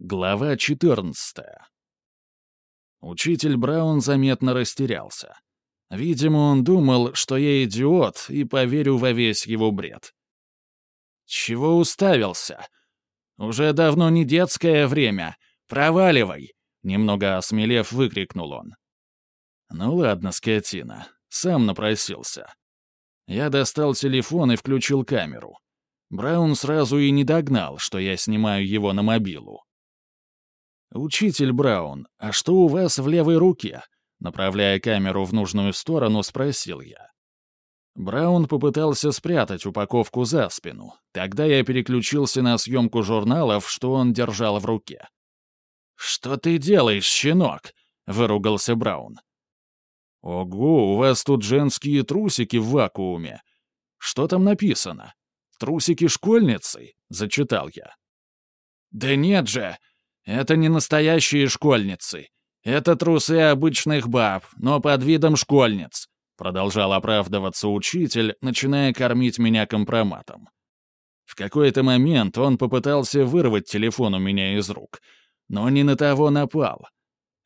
Глава 14. Учитель Браун заметно растерялся. Видимо, он думал, что я идиот и поверю во весь его бред. «Чего уставился? Уже давно не детское время. Проваливай!» Немного осмелев, выкрикнул он. «Ну ладно, скотина. Сам напросился». Я достал телефон и включил камеру. Браун сразу и не догнал, что я снимаю его на мобилу. «Учитель Браун, а что у вас в левой руке?» Направляя камеру в нужную сторону, спросил я. Браун попытался спрятать упаковку за спину. Тогда я переключился на съемку журналов, что он держал в руке. «Что ты делаешь, щенок?» — выругался Браун. «Ого, у вас тут женские трусики в вакууме. Что там написано? Трусики школьницы?» — зачитал я. «Да нет же!» Это не настоящие школьницы. Это трусы обычных баб, но под видом школьниц», — продолжал оправдываться учитель, начиная кормить меня компроматом. В какой-то момент он попытался вырвать телефон у меня из рук, но не на того напал.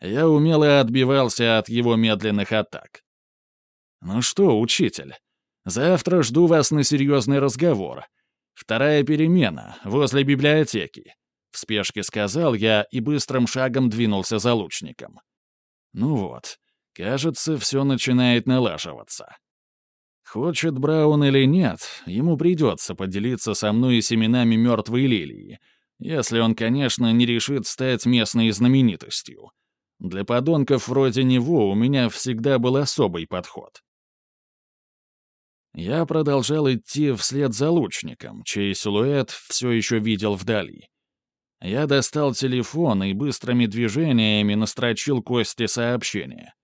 Я умело отбивался от его медленных атак. «Ну что, учитель, завтра жду вас на серьезный разговор. Вторая перемена, возле библиотеки. В спешке сказал я и быстрым шагом двинулся за лучником. Ну вот, кажется, все начинает налаживаться. Хочет Браун или нет, ему придется поделиться со мной семенами мертвой лилии, если он, конечно, не решит стать местной знаменитостью. Для подонков вроде него у меня всегда был особый подход. Я продолжал идти вслед за лучником, чей силуэт все еще видел вдали. Я достал телефон и быстрыми движениями настрочил Косте сообщение.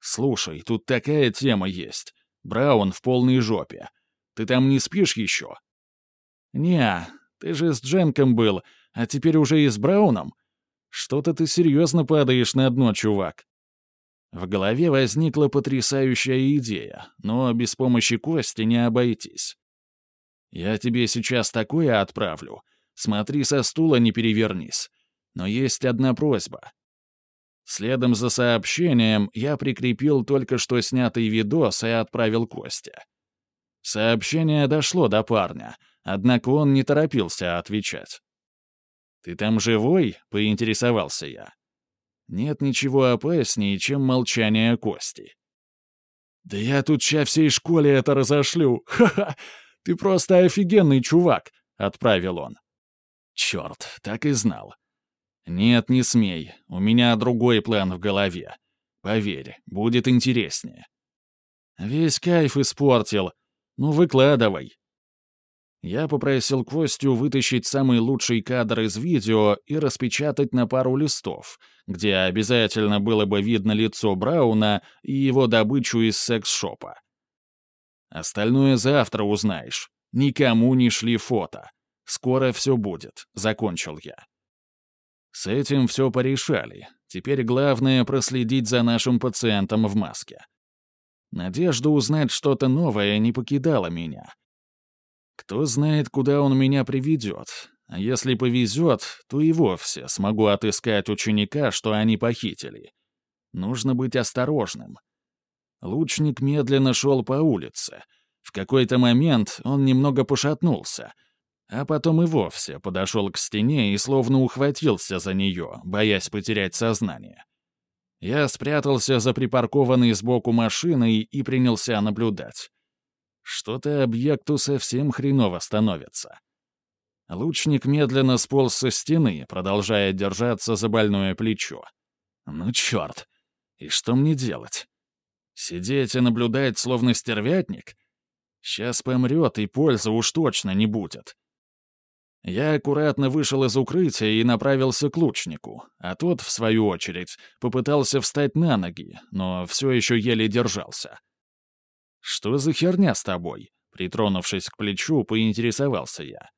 «Слушай, тут такая тема есть. Браун в полной жопе. Ты там не спишь еще?» «Не, ты же с Дженком был, а теперь уже и с Брауном? Что-то ты серьезно падаешь на дно, чувак». В голове возникла потрясающая идея, но без помощи Кости не обойтись. «Я тебе сейчас такое отправлю», Смотри, со стула не перевернись. Но есть одна просьба. Следом за сообщением я прикрепил только что снятый видос и отправил Костя. Сообщение дошло до парня, однако он не торопился отвечать. «Ты там живой?» — поинтересовался я. Нет ничего опаснее, чем молчание Кости. «Да я тут ща всей школе это разошлю! Ха-ха! Ты просто офигенный чувак!» — отправил он. Черт, так и знал. Нет, не смей, у меня другой план в голове. Поверь, будет интереснее. Весь кайф испортил. Ну, выкладывай. Я попросил Костю вытащить самый лучший кадр из видео и распечатать на пару листов, где обязательно было бы видно лицо Брауна и его добычу из секс-шопа. Остальное завтра узнаешь. Никому не шли фото. Скоро все будет», — закончил я. С этим все порешали. Теперь главное — проследить за нашим пациентом в маске. Надежда узнать что-то новое не покидала меня. Кто знает, куда он меня приведет. А если повезет, то и вовсе смогу отыскать ученика, что они похитили. Нужно быть осторожным. Лучник медленно шел по улице. В какой-то момент он немного пошатнулся — а потом и вовсе подошел к стене и словно ухватился за нее, боясь потерять сознание. Я спрятался за припаркованной сбоку машиной и принялся наблюдать. Что-то объекту совсем хреново становится. Лучник медленно сполз со стены, продолжая держаться за больное плечо. Ну черт! И что мне делать? Сидеть и наблюдать, словно стервятник? Сейчас помрет, и пользы уж точно не будет. Я аккуратно вышел из укрытия и направился к лучнику, а тот, в свою очередь, попытался встать на ноги, но все еще еле держался. «Что за херня с тобой?» Притронувшись к плечу, поинтересовался я.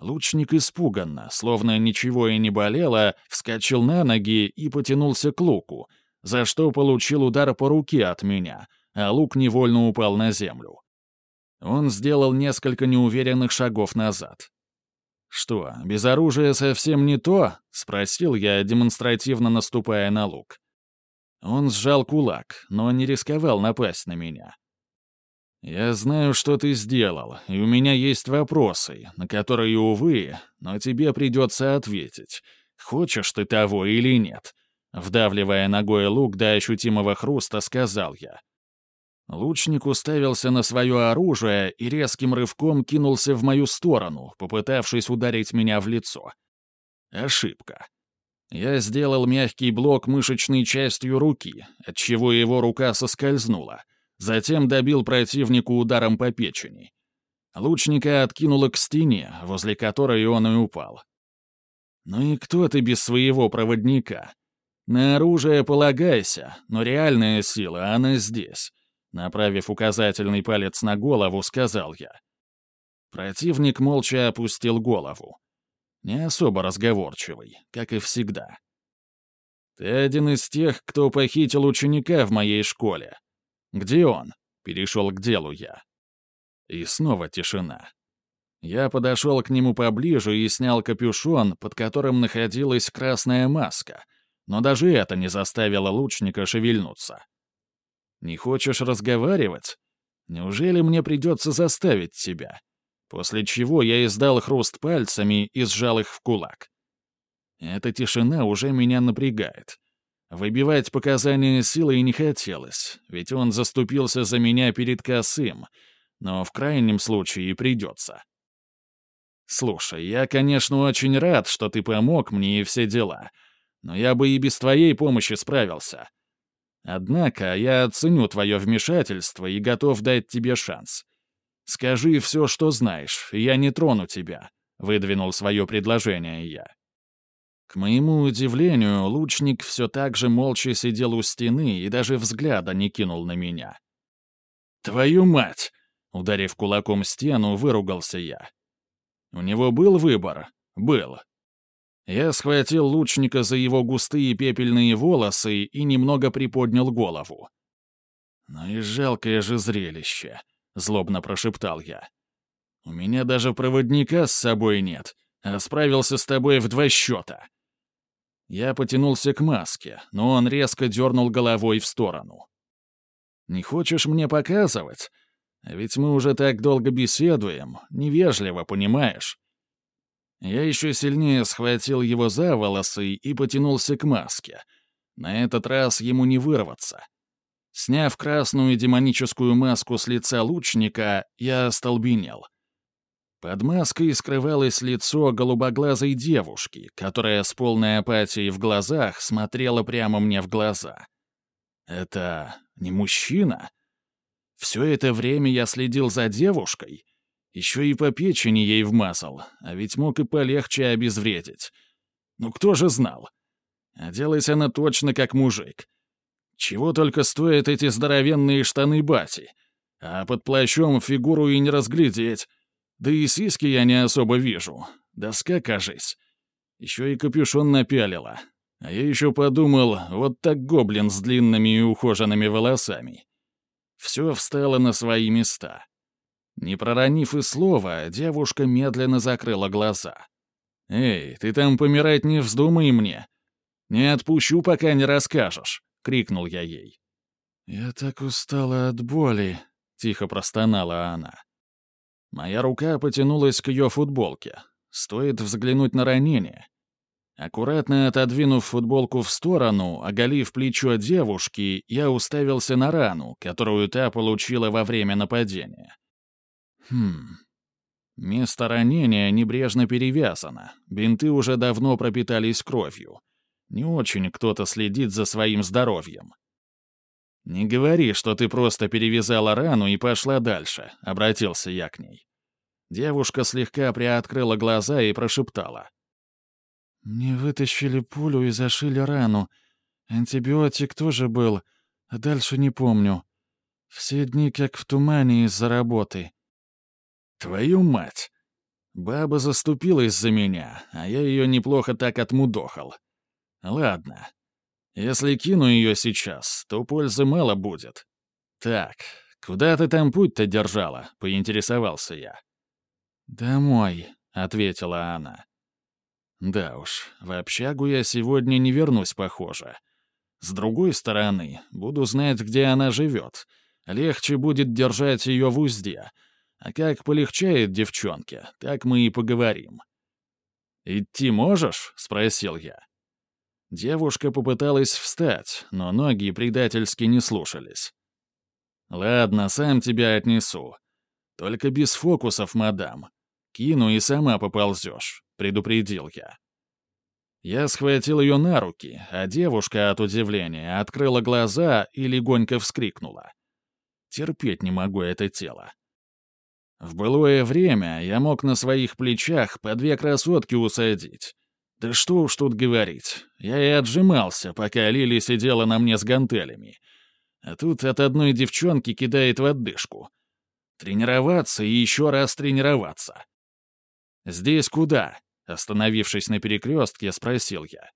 Лучник испуганно, словно ничего и не болело, вскочил на ноги и потянулся к луку, за что получил удар по руке от меня, а лук невольно упал на землю. Он сделал несколько неуверенных шагов назад. «Что, без оружия совсем не то?» — спросил я, демонстративно наступая на лук. Он сжал кулак, но не рисковал напасть на меня. «Я знаю, что ты сделал, и у меня есть вопросы, на которые, увы, но тебе придется ответить, хочешь ты того или нет», вдавливая ногой лук до ощутимого хруста, сказал я. Лучник уставился на свое оружие и резким рывком кинулся в мою сторону, попытавшись ударить меня в лицо. Ошибка. Я сделал мягкий блок мышечной частью руки, отчего его рука соскользнула. Затем добил противнику ударом по печени. Лучника откинуло к стене, возле которой он и упал. «Ну и кто ты без своего проводника? На оружие полагайся, но реальная сила, она здесь. Направив указательный палец на голову, сказал я. Противник молча опустил голову. Не особо разговорчивый, как и всегда. «Ты один из тех, кто похитил ученика в моей школе. Где он?» — перешел к делу я. И снова тишина. Я подошел к нему поближе и снял капюшон, под которым находилась красная маска, но даже это не заставило лучника шевельнуться. Не хочешь разговаривать? Неужели мне придется заставить тебя?» После чего я издал хруст пальцами и сжал их в кулак. Эта тишина уже меня напрягает. Выбивать показания силой не хотелось, ведь он заступился за меня перед косым, но в крайнем случае придется. «Слушай, я, конечно, очень рад, что ты помог мне и все дела, но я бы и без твоей помощи справился. Однако я оценю твое вмешательство и готов дать тебе шанс. Скажи все, что знаешь, и я не трону тебя», — выдвинул свое предложение я. К моему удивлению, лучник все так же молча сидел у стены и даже взгляда не кинул на меня. «Твою мать!» — ударив кулаком стену, выругался я. У него был выбор? Был. Я схватил лучника за его густые пепельные волосы и немного приподнял голову. «Ну и жалкое же зрелище», — злобно прошептал я. «У меня даже проводника с собой нет, а справился с тобой в два счета». Я потянулся к маске, но он резко дернул головой в сторону. «Не хочешь мне показывать? Ведь мы уже так долго беседуем, невежливо, понимаешь?» Я еще сильнее схватил его за волосы и потянулся к маске. На этот раз ему не вырваться. Сняв красную демоническую маску с лица лучника, я остолбенел. Под маской скрывалось лицо голубоглазой девушки, которая с полной апатией в глазах смотрела прямо мне в глаза. Это не мужчина? Все это время я следил за девушкой — еще и по печени ей вмазал, а ведь мог и полегче обезвредить. Ну кто же знал? Оделась она точно как мужик. Чего только стоят эти здоровенные штаны бати. А под плащом фигуру и не разглядеть. Да и сиськи я не особо вижу. Доска, кажись. Еще и капюшон напялила. А я еще подумал, вот так гоблин с длинными и ухоженными волосами. Все встало на свои места. Не проронив и слова, девушка медленно закрыла глаза. «Эй, ты там помирать не вздумай мне. Не отпущу, пока не расскажешь», — крикнул я ей. «Я так устала от боли», — тихо простонала она. Моя рука потянулась к ее футболке. Стоит взглянуть на ранение. Аккуратно отодвинув футболку в сторону, оголив плечо девушки, я уставился на рану, которую та получила во время нападения. Хм. Место ранения небрежно перевязано. Бинты уже давно пропитались кровью. Не очень кто-то следит за своим здоровьем. «Не говори, что ты просто перевязала рану и пошла дальше», — обратился я к ней. Девушка слегка приоткрыла глаза и прошептала. «Мне вытащили пулю и зашили рану. Антибиотик тоже был, а дальше не помню. Все дни как в тумане из-за работы. Твою мать! Баба заступилась за меня, а я ее неплохо так отмудохал. Ладно. Если кину ее сейчас, то пользы мало будет. Так, куда ты там путь-то держала? Поинтересовался я. Домой, ответила она. Да уж, в общагу я сегодня не вернусь, похоже. С другой стороны, буду знать, где она живет. Легче будет держать ее в узде. А как полегчает девчонке, так мы и поговорим. «Идти можешь?» — спросил я. Девушка попыталась встать, но ноги предательски не слушались. «Ладно, сам тебя отнесу. Только без фокусов, мадам. Кину и сама поползешь», — предупредил я. Я схватил ее на руки, а девушка от удивления открыла глаза и легонько вскрикнула. Терпеть не могу это тело. В былое время я мог на своих плечах по две красотки усадить. Да что уж тут говорить, я и отжимался, пока Лили сидела на мне с гантелями. А тут от одной девчонки кидает в отдышку. Тренироваться и еще раз тренироваться. «Здесь куда?» Остановившись на перекрестке, спросил я.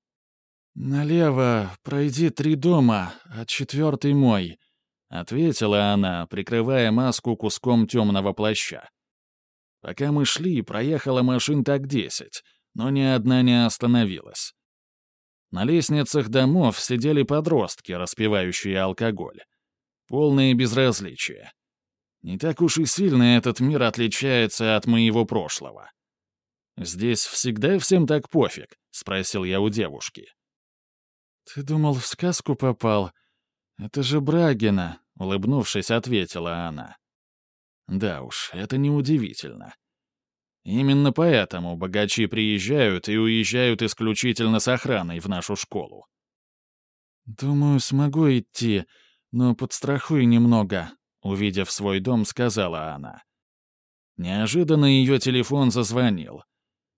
«Налево пройди три дома, а четвертый мой», — ответила она, прикрывая маску куском темного плаща. Пока мы шли, проехала машин так десять, но ни одна не остановилась. На лестницах домов сидели подростки, распивающие алкоголь. Полное безразличие. Не так уж и сильно этот мир отличается от моего прошлого. «Здесь всегда всем так пофиг?» — спросил я у девушки. «Ты думал, в сказку попал? Это же Брагина», — улыбнувшись, ответила она. «Да уж, это неудивительно. Именно поэтому богачи приезжают и уезжают исключительно с охраной в нашу школу». «Думаю, смогу идти, но подстрахуй немного», — увидев свой дом, сказала она. Неожиданно ее телефон зазвонил.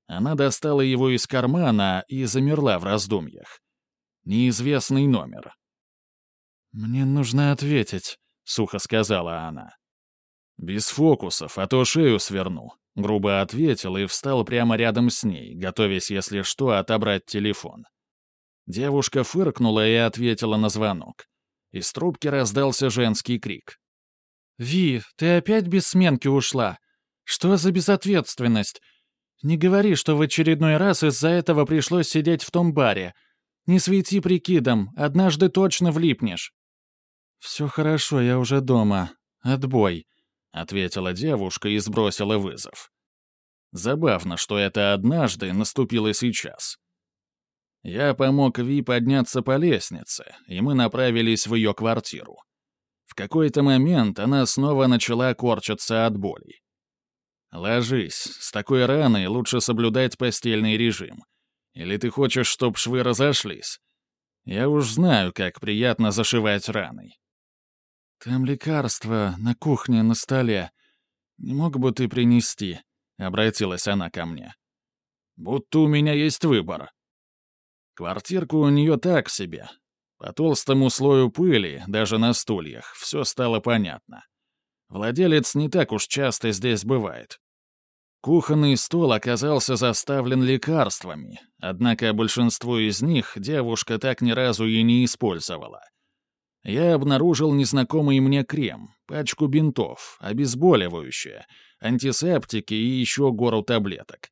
Она достала его из кармана и замерла в раздумьях. Неизвестный номер. «Мне нужно ответить», — сухо сказала она. «Без фокусов, а то шею сверну», — грубо ответил и встал прямо рядом с ней, готовясь, если что, отобрать телефон. Девушка фыркнула и ответила на звонок. Из трубки раздался женский крик. «Ви, ты опять без сменки ушла? Что за безответственность? Не говори, что в очередной раз из-за этого пришлось сидеть в том баре. Не свети прикидом, однажды точно влипнешь». «Все хорошо, я уже дома. Отбой», — ответила девушка и сбросила вызов. Забавно, что это однажды наступило сейчас. Я помог Ви подняться по лестнице, и мы направились в ее квартиру. В какой-то момент она снова начала корчиться от боли. «Ложись. С такой раной лучше соблюдать постельный режим. Или ты хочешь, чтоб швы разошлись? Я уж знаю, как приятно зашивать раной». «Там лекарство на кухне на столе. Не мог бы ты принести?» — обратилась она ко мне. «Будто у меня есть выбор». Квартирка у нее так себе. По толстому слою пыли, даже на стульях, все стало понятно. Владелец не так уж часто здесь бывает. Кухонный стол оказался заставлен лекарствами, однако большинство из них девушка так ни разу и не использовала. Я обнаружил незнакомый мне крем, пачку бинтов, обезболивающее, антисептики и еще гору таблеток.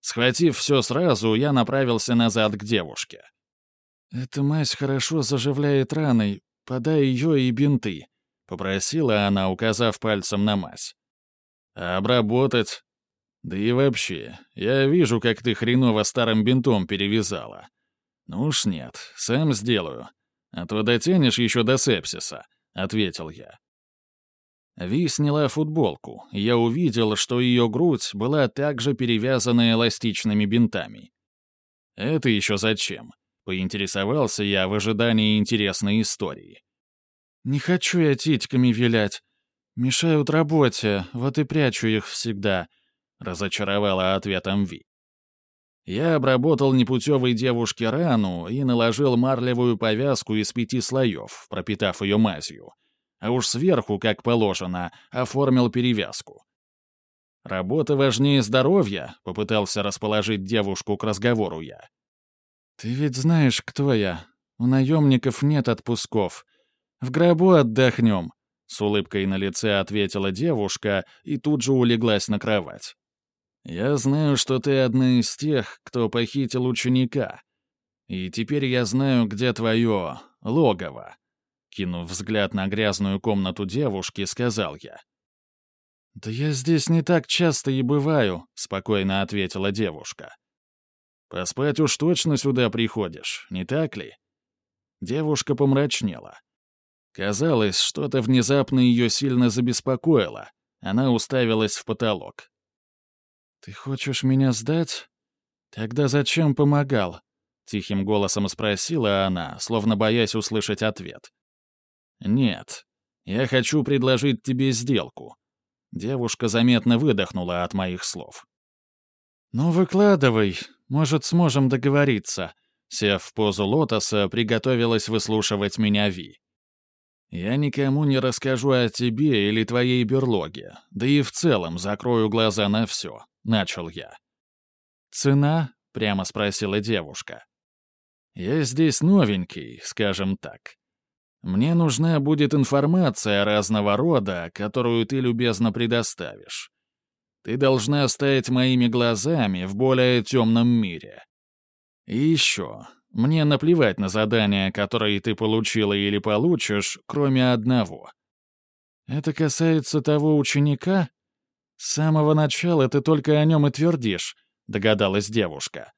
Схватив все сразу, я направился назад к девушке. «Эта мазь хорошо заживляет раны, подай ее и бинты», попросила она, указав пальцем на мазь. «А обработать?» «Да и вообще, я вижу, как ты хреново старым бинтом перевязала. Ну уж нет, сам сделаю. А то дотянешь еще до сепсиса», — ответил я. Ви сняла футболку, и я увидел, что ее грудь была также перевязана эластичными бинтами. «Это еще зачем?» — поинтересовался я в ожидании интересной истории. «Не хочу я титьками вилять. Мешают работе, вот и прячу их всегда», — разочаровала ответом Ви. Я обработал непутевой девушке рану и наложил марлевую повязку из пяти слоев, пропитав ее мазью. А уж сверху, как положено, оформил перевязку. «Работа важнее здоровья», — попытался расположить девушку к разговору я. «Ты ведь знаешь, кто я. У наемников нет отпусков. В гробу отдохнем», — с улыбкой на лице ответила девушка и тут же улеглась на кровать. Я знаю, что ты одна из тех, кто похитил ученика. И теперь я знаю, где твое логово. Кинув взгляд на грязную комнату девушки, сказал я. «Да я здесь не так часто и бываю», — спокойно ответила девушка. «Поспать уж точно сюда приходишь, не так ли?» Девушка помрачнела. Казалось, что-то внезапно ее сильно забеспокоило. Она уставилась в потолок. «Ты хочешь меня сдать? Тогда зачем помогал?» — тихим голосом спросила она, словно боясь услышать ответ. «Нет, я хочу предложить тебе сделку». Девушка заметно выдохнула от моих слов. «Ну, выкладывай, может, сможем договориться», — сев в позу лотоса, приготовилась выслушивать меня Ви. «Я никому не расскажу о тебе или твоей берлоге, да и в целом закрою глаза на все», — начал я. «Цена?» — прямо спросила девушка. «Я здесь новенький, скажем так. Мне нужна будет информация разного рода, которую ты любезно предоставишь. Ты должна стать моими глазами в более темном мире. И еще, мне наплевать на задания, которые ты получила или получишь, кроме одного. Это касается того ученика? С самого начала ты только о нем и твердишь, догадалась девушка.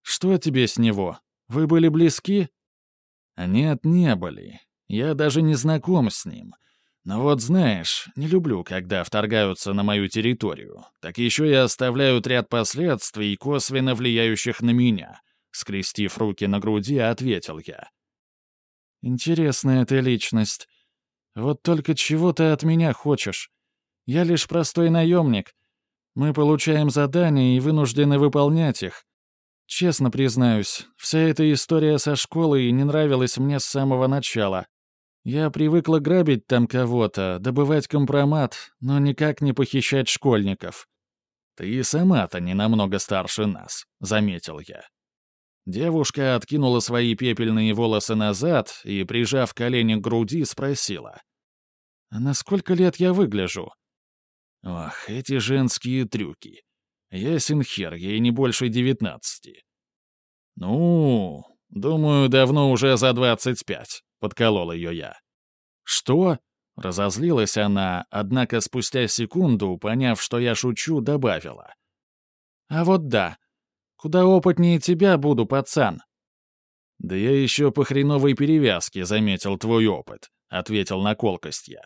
Что тебе с него? Вы были близки? Нет, не были. Я даже не знаком с ним. Но вот знаешь, не люблю, когда вторгаются на мою территорию. Так еще и оставляют ряд последствий, косвенно влияющих на меня — Скрестив руки на груди, ответил я. «Интересная ты личность. Вот только чего ты от меня хочешь? Я лишь простой наемник. Мы получаем задания и вынуждены выполнять их. Честно признаюсь, вся эта история со школой не нравилась мне с самого начала. Я привыкла грабить там кого-то, добывать компромат, но никак не похищать школьников. «Ты сама-то не намного старше нас», — заметил я. Девушка откинула свои пепельные волосы назад и, прижав колени к груди, спросила. «А на сколько лет я выгляжу?» «Ох, эти женские трюки. Ясен хер, ей не больше девятнадцати». «Ну, думаю, давно уже за двадцать пять», — подколол ее я. «Что?» — разозлилась она, однако спустя секунду, поняв, что я шучу, добавила. «А вот да, Куда опытнее тебя буду, пацан». «Да я еще по хреновой перевязке заметил твой опыт», — ответил на колкость я.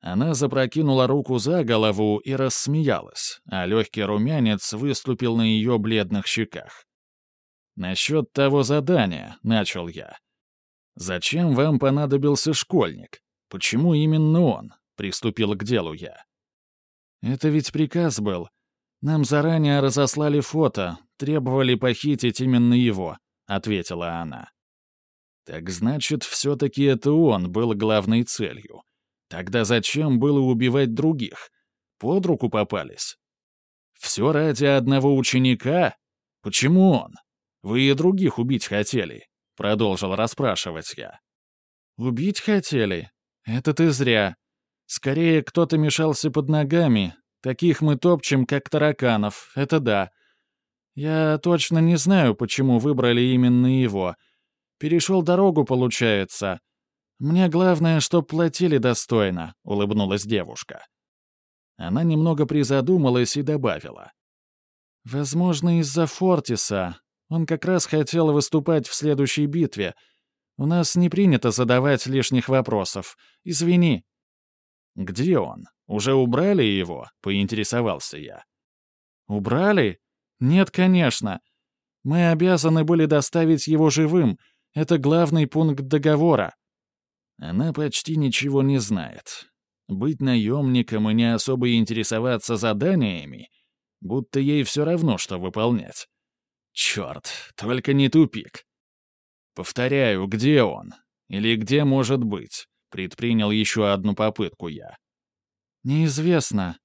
Она запрокинула руку за голову и рассмеялась, а легкий румянец выступил на ее бледных щеках. «Насчет того задания», — начал я. «Зачем вам понадобился школьник? Почему именно он?» — приступил к делу я. «Это ведь приказ был. Нам заранее разослали фото, требовали похитить именно его», — ответила она. «Так значит, все-таки это он был главной целью. Тогда зачем было убивать других? Под руку попались? Все ради одного ученика? Почему он? Вы и других убить хотели?» — продолжил расспрашивать я. «Убить хотели? Это ты зря. Скорее, кто-то мешался под ногами. Таких мы топчем, как тараканов, это да. Я точно не знаю, почему выбрали именно его. Перешел дорогу, получается. Мне главное, чтоб платили достойно», — улыбнулась девушка. Она немного призадумалась и добавила. «Возможно, из-за Фортиса. Он как раз хотел выступать в следующей битве. У нас не принято задавать лишних вопросов. Извини». «Где он? Уже убрали его?» — поинтересовался я. «Убрали? «Нет, конечно. Мы обязаны были доставить его живым. Это главный пункт договора». Она почти ничего не знает. Быть наемником и не особо интересоваться заданиями, будто ей все равно, что выполнять. Черт, только не тупик. Повторяю, где он? Или где может быть? Предпринял еще одну попытку я. «Неизвестно.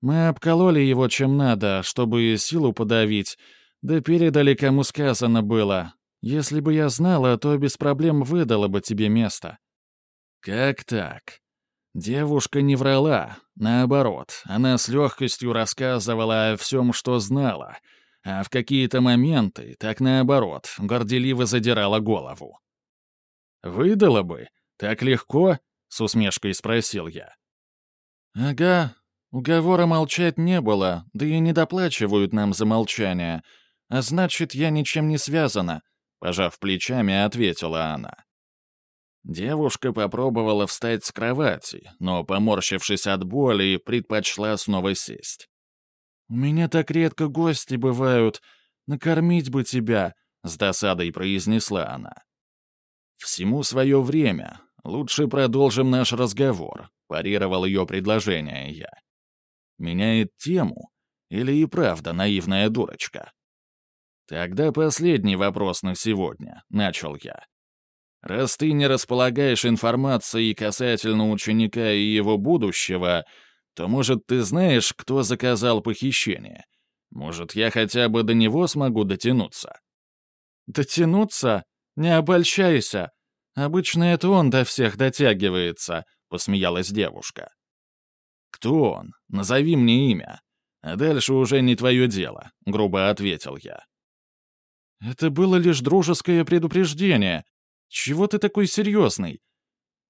Мы обкололи его чем надо, чтобы силу подавить, да передали, кому сказано было. Если бы я знала, то без проблем выдала бы тебе место». «Как так?» Девушка не врала. Наоборот, она с легкостью рассказывала о всем, что знала, а в какие-то моменты, так наоборот, горделиво задирала голову. «Выдала бы? Так легко?» — с усмешкой спросил я. «Ага, уговора молчать не было, да и не доплачивают нам за молчание, а значит, я ничем не связана», — пожав плечами, ответила она. Девушка попробовала встать с кровати, но, поморщившись от боли, предпочла снова сесть. «У меня так редко гости бывают. Накормить бы тебя», — с досадой произнесла она. «Всему свое время. Лучше продолжим наш разговор», — парировал ее предложение я. «Меняет тему? Или и правда наивная дурочка?» «Тогда последний вопрос на сегодня», — начал я. Раз ты не располагаешь информацией касательно ученика и его будущего, то, может, ты знаешь, кто заказал похищение? Может, я хотя бы до него смогу дотянуться?» «Дотянуться? Не обольщайся. Обычно это он до всех дотягивается», — посмеялась девушка. «Кто он? Назови мне имя. А дальше уже не твое дело», — грубо ответил я. «Это было лишь дружеское предупреждение», «Чего ты такой серьезный?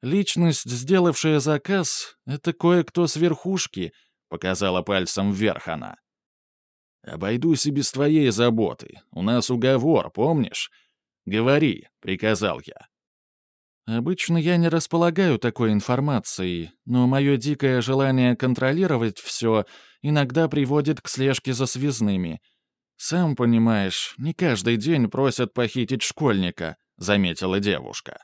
Личность, сделавшая заказ, — это кое-кто с верхушки», — показала пальцем вверх она. «Обойдусь и без твоей заботы. У нас уговор, помнишь? Говори», — приказал я. Обычно я не располагаю такой информацией, но мое дикое желание контролировать все иногда приводит к слежке за связными. Сам понимаешь, не каждый день просят похитить школьника —— заметила девушка.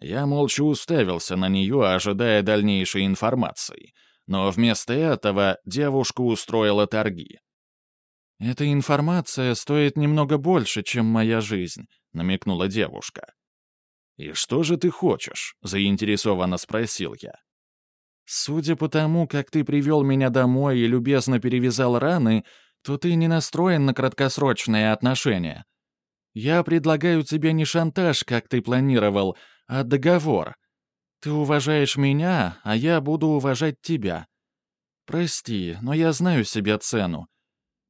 Я молча уставился на нее, ожидая дальнейшей информации, но вместо этого девушка устроила торги. «Эта информация стоит немного больше, чем моя жизнь», — намекнула девушка. «И что же ты хочешь?» — заинтересованно спросил я. «Судя по тому, как ты привел меня домой и любезно перевязал раны, то ты не настроен на краткосрочные отношения», я предлагаю тебе не шантаж, как ты планировал, а договор. Ты уважаешь меня, а я буду уважать тебя. Прости, но я знаю себе цену.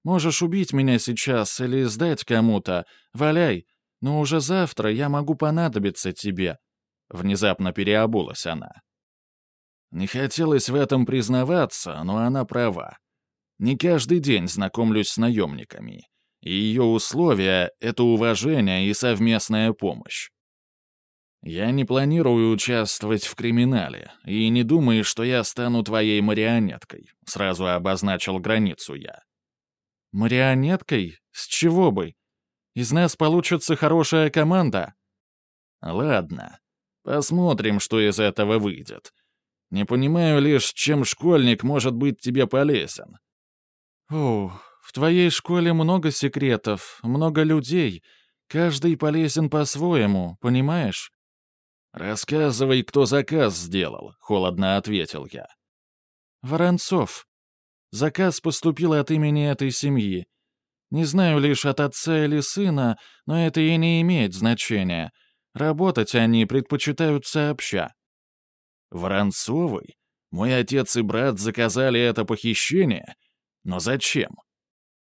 Можешь убить меня сейчас или сдать кому-то, валяй, но уже завтра я могу понадобиться тебе». Внезапно переобулась она. Не хотелось в этом признаваться, но она права. Не каждый день знакомлюсь с наемниками и ее условия — это уважение и совместная помощь. Я не планирую участвовать в криминале, и не думай, что я стану твоей марионеткой», — сразу обозначил границу я. «Марионеткой? С чего бы? Из нас получится хорошая команда». «Ладно, посмотрим, что из этого выйдет. Не понимаю лишь, чем школьник может быть тебе полезен». «Ух, в твоей школе много секретов, много людей. Каждый полезен по-своему, понимаешь?» «Рассказывай, кто заказ сделал», — холодно ответил я. «Воронцов. Заказ поступил от имени этой семьи. Не знаю лишь от отца или сына, но это и не имеет значения. Работать они предпочитают сообща». «Воронцовый? Мой отец и брат заказали это похищение? Но зачем?»